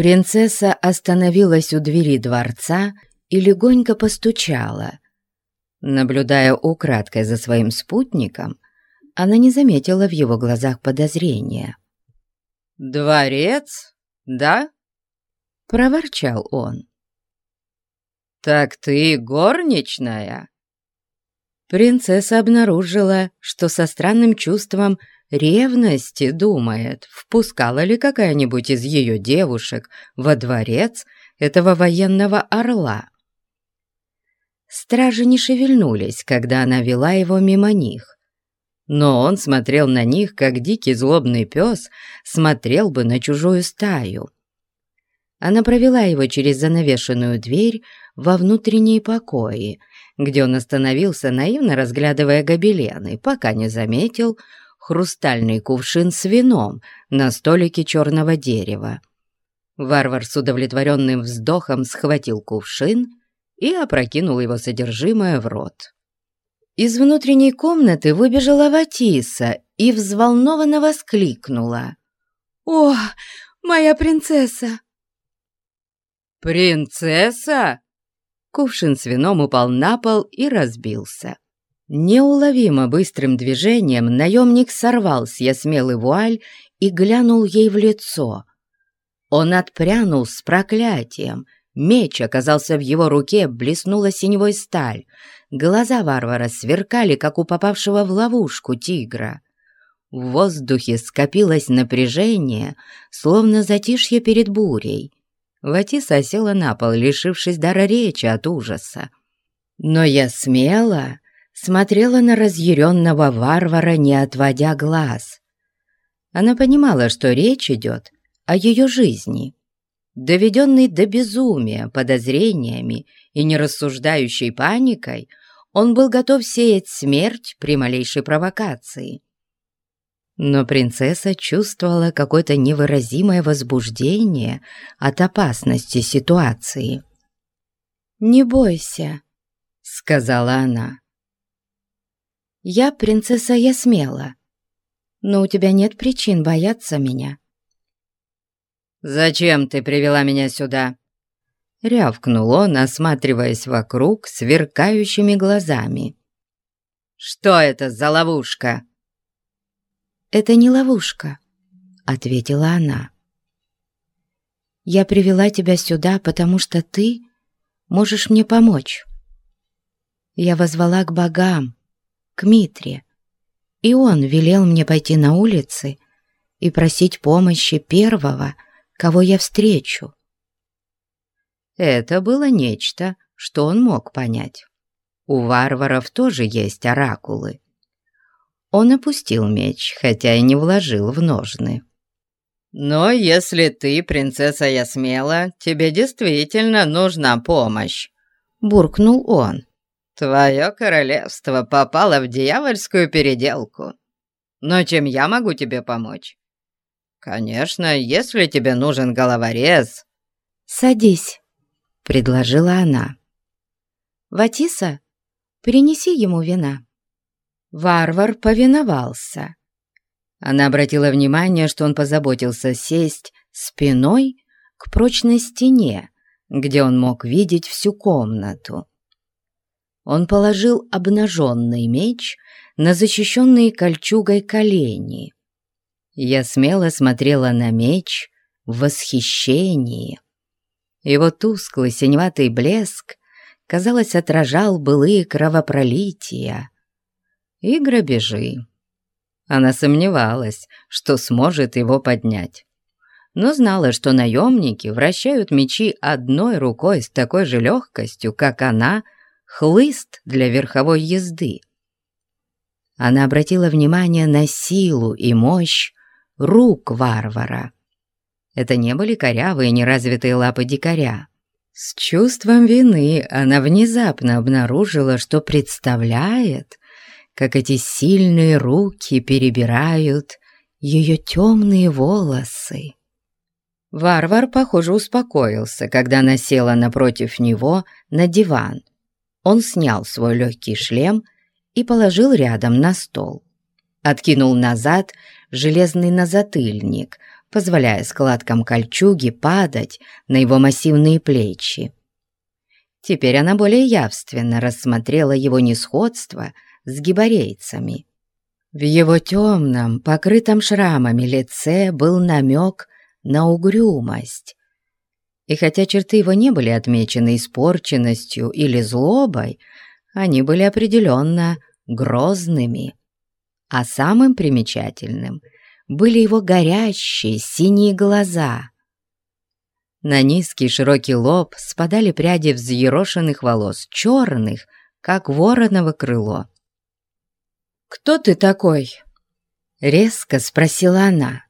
Принцесса остановилась у двери дворца и легонько постучала. Наблюдая украдкой за своим спутником, она не заметила в его глазах подозрения. «Дворец, да?» — проворчал он. «Так ты горничная?» Принцесса обнаружила, что со странным чувством ревности думает, впускала ли какая-нибудь из ее девушек во дворец этого военного орла. Стражи не шевельнулись, когда она вела его мимо них. Но он смотрел на них, как дикий злобный пес смотрел бы на чужую стаю. Она провела его через занавешенную дверь во внутренние покои, где он остановился, наивно разглядывая гобелены, пока не заметил, хрустальный кувшин с вином на столике черного дерева. Варвар с удовлетворенным вздохом схватил кувшин и опрокинул его содержимое в рот. Из внутренней комнаты выбежала Ватиса и взволнованно воскликнула. «О, моя принцесса!» «Принцесса?» Кувшин с вином упал на пол и разбился. Неуловимо быстрым движением наемник сорвал с ясмелый вуаль и глянул ей в лицо. Он отпрянул с проклятием. Меч оказался в его руке, блеснула синевой сталь. Глаза варвара сверкали, как у попавшего в ловушку тигра. В воздухе скопилось напряжение, словно затишье перед бурей. Ватиса села на пол, лишившись дара речи от ужаса. Но я смело смотрела на разъяренного варвара, не отводя глаз. Она понимала, что речь идет о ее жизни. Доведенный до безумия подозрениями и нерассуждающей паникой, он был готов сеять смерть при малейшей провокации. Но принцесса чувствовала какое-то невыразимое возбуждение от опасности ситуации. «Не бойся», — сказала она. Я принцесса Ясмела, но у тебя нет причин бояться меня». «Зачем ты привела меня сюда?» Рявкнул он, осматриваясь вокруг сверкающими глазами. «Что это за ловушка?» «Это не ловушка», — ответила она. «Я привела тебя сюда, потому что ты можешь мне помочь. Я возвала к богам, к Митре, и он велел мне пойти на улицы и просить помощи первого, кого я встречу. Это было нечто, что он мог понять. У варваров тоже есть оракулы. Он опустил меч, хотя и не вложил в ножны. «Но если ты, принцесса Ясмела, тебе действительно нужна помощь», — буркнул он. Твое королевство попало в дьявольскую переделку. Но чем я могу тебе помочь? Конечно, если тебе нужен головорез...» «Садись», — предложила она. «Ватиса, принеси ему вина». Варвар повиновался. Она обратила внимание, что он позаботился сесть спиной к прочной стене, где он мог видеть всю комнату он положил обнаженный меч на защищенные кольчугой колени. Я смело смотрела на меч в восхищении. Его тусклый синеватый блеск, казалось, отражал былые кровопролития и грабежи. Она сомневалась, что сможет его поднять, но знала, что наемники вращают мечи одной рукой с такой же легкостью, как она — хлыст для верховой езды. Она обратила внимание на силу и мощь рук варвара. Это не были корявые неразвитые лапы дикаря. С чувством вины она внезапно обнаружила, что представляет, как эти сильные руки перебирают ее темные волосы. Варвар, похоже, успокоился, когда она села напротив него на диван он снял свой легкий шлем и положил рядом на стол. Откинул назад железный назатыльник, позволяя складкам кольчуги падать на его массивные плечи. Теперь она более явственно рассмотрела его несходство с гибарейцами. В его темном, покрытом шрамами лице был намек на угрюмость. И хотя черты его не были отмечены испорченностью или злобой, они были определенно грозными. А самым примечательным были его горящие синие глаза. На низкий широкий лоб спадали пряди взъерошенных волос, черных, как вороново крыло. «Кто ты такой?» — резко спросила она.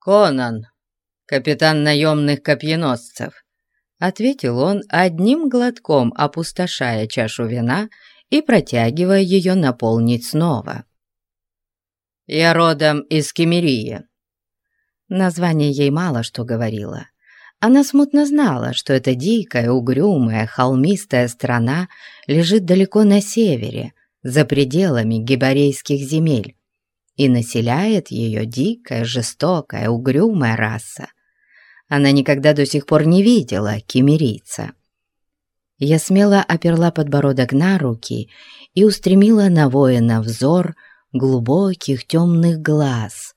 «Конан, капитан наемных копьеносцев», — ответил он одним глотком, опустошая чашу вина и протягивая ее наполнить снова. «Я родом из Кемерии». Название ей мало что говорило. Она смутно знала, что эта дикая, угрюмая, холмистая страна лежит далеко на севере, за пределами гибарейских земель, и населяет ее дикая, жестокая, угрюмая раса. Она никогда до сих пор не видела кемерийца. Я смело оперла подбородок на руки и устремила на воина взор глубоких темных глаз,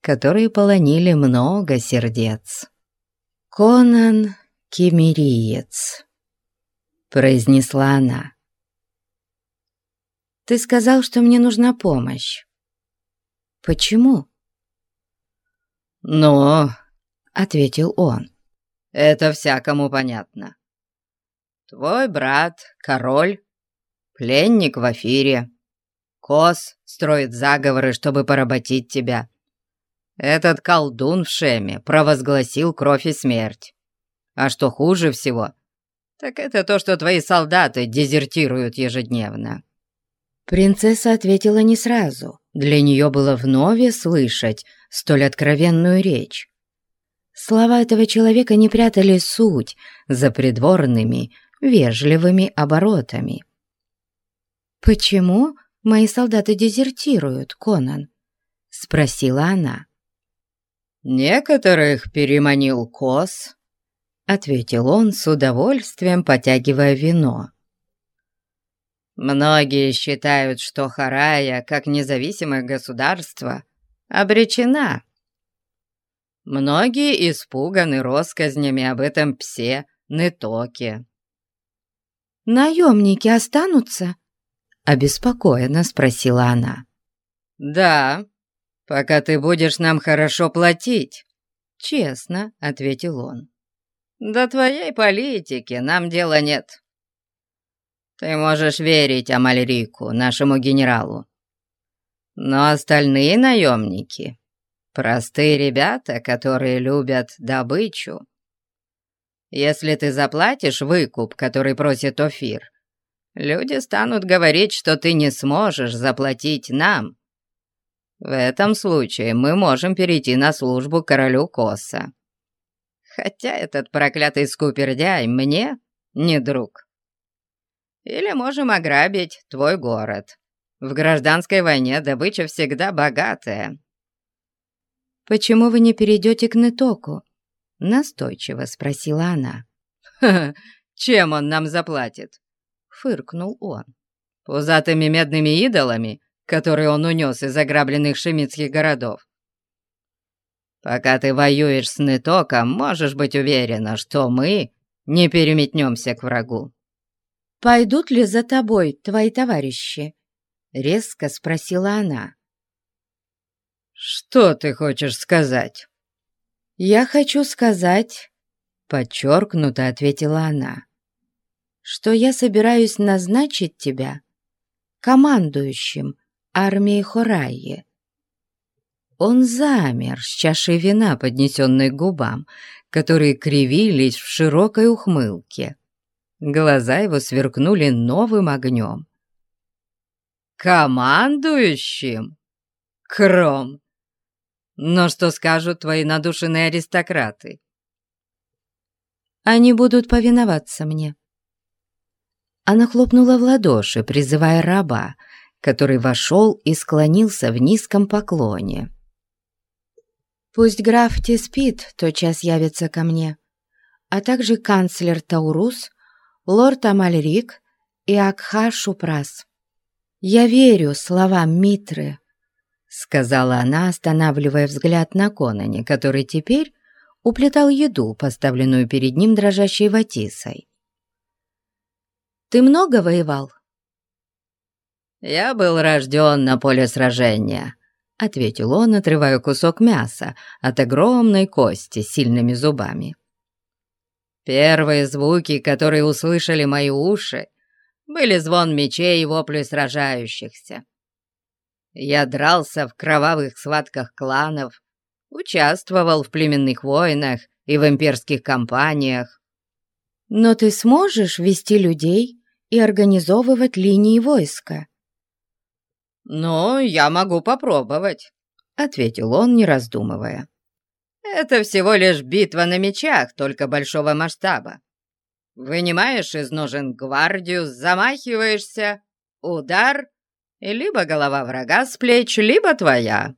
которые полонили много сердец. «Конан Кемериец», — произнесла она. «Ты сказал, что мне нужна помощь. Почему?» «Ну, — ответил он, — это всякому понятно. Твой брат, король, пленник в Афире. Кос строит заговоры, чтобы поработить тебя. Этот колдун в Шеме провозгласил кровь и смерть. А что хуже всего, так это то, что твои солдаты дезертируют ежедневно. Принцесса ответила не сразу. Для нее было вновь слышать столь откровенную речь. Слова этого человека не прятали суть за придворными, вежливыми оборотами. «Почему мои солдаты дезертируют, Конан?» — спросила она. «Некоторых переманил Кос», — ответил он с удовольствием, потягивая вино. Многие считают, что Харая, как независимое государство, обречена. Многие испуганы россказнями об этом псе Нетоке. «Наемники останутся?» — обеспокоенно спросила она. «Да, пока ты будешь нам хорошо платить», — честно ответил он. «До твоей политики нам дела нет. Ты можешь верить Амальрику, нашему генералу. Но остальные наемники — простые ребята, которые любят добычу. Если ты заплатишь выкуп, который просит Офир, люди станут говорить, что ты не сможешь заплатить нам. В этом случае мы можем перейти на службу королю Коса. Хотя этот проклятый скупердяй мне не друг. Или можем ограбить твой город. В гражданской войне добыча всегда богатая». «Почему вы не перейдете к Нетоку?» — настойчиво спросила она. «Ха чем он нам заплатит?» — фыркнул он. «Пузатыми медными идолами, которые он унес из ограбленных шемитских городов. Пока ты воюешь с Нетоком, можешь быть уверена, что мы не переметнемся к врагу. «Пойдут ли за тобой твои товарищи?» — резко спросила она. «Что ты хочешь сказать?» «Я хочу сказать...» — подчеркнуто ответила она. «Что я собираюсь назначить тебя командующим армией Хорайи». Он замер с чашей вина, поднесенной к губам, которые кривились в широкой ухмылке. Глаза его сверкнули новым огнем. «Командующим? Кром! Но что скажут твои надушенные аристократы?» «Они будут повиноваться мне». Она хлопнула в ладоши, призывая раба, который вошел и склонился в низком поклоне. Пусть граф Тиспит тотчас явится ко мне, а также канцлер Таурус, лорд Амальрик и Акха Шупрас. Я верю словам Митры, сказала она, останавливая взгляд на Конане, который теперь уплетал еду, поставленную перед ним дрожащей ватисой. «Ты много воевал?» «Я был рожден на поле сражения», — ответил он, отрывая кусок мяса от огромной кости с сильными зубами. Первые звуки, которые услышали мои уши, были звон мечей и вопли сражающихся. Я дрался в кровавых схватках кланов, участвовал в племенных войнах и в имперских кампаниях. Но ты сможешь вести людей и организовывать линии войска? «Ну, я могу попробовать», — ответил он, не раздумывая. «Это всего лишь битва на мечах, только большого масштаба. Вынимаешь из ножен гвардию, замахиваешься, удар, либо голова врага с плеч, либо твоя.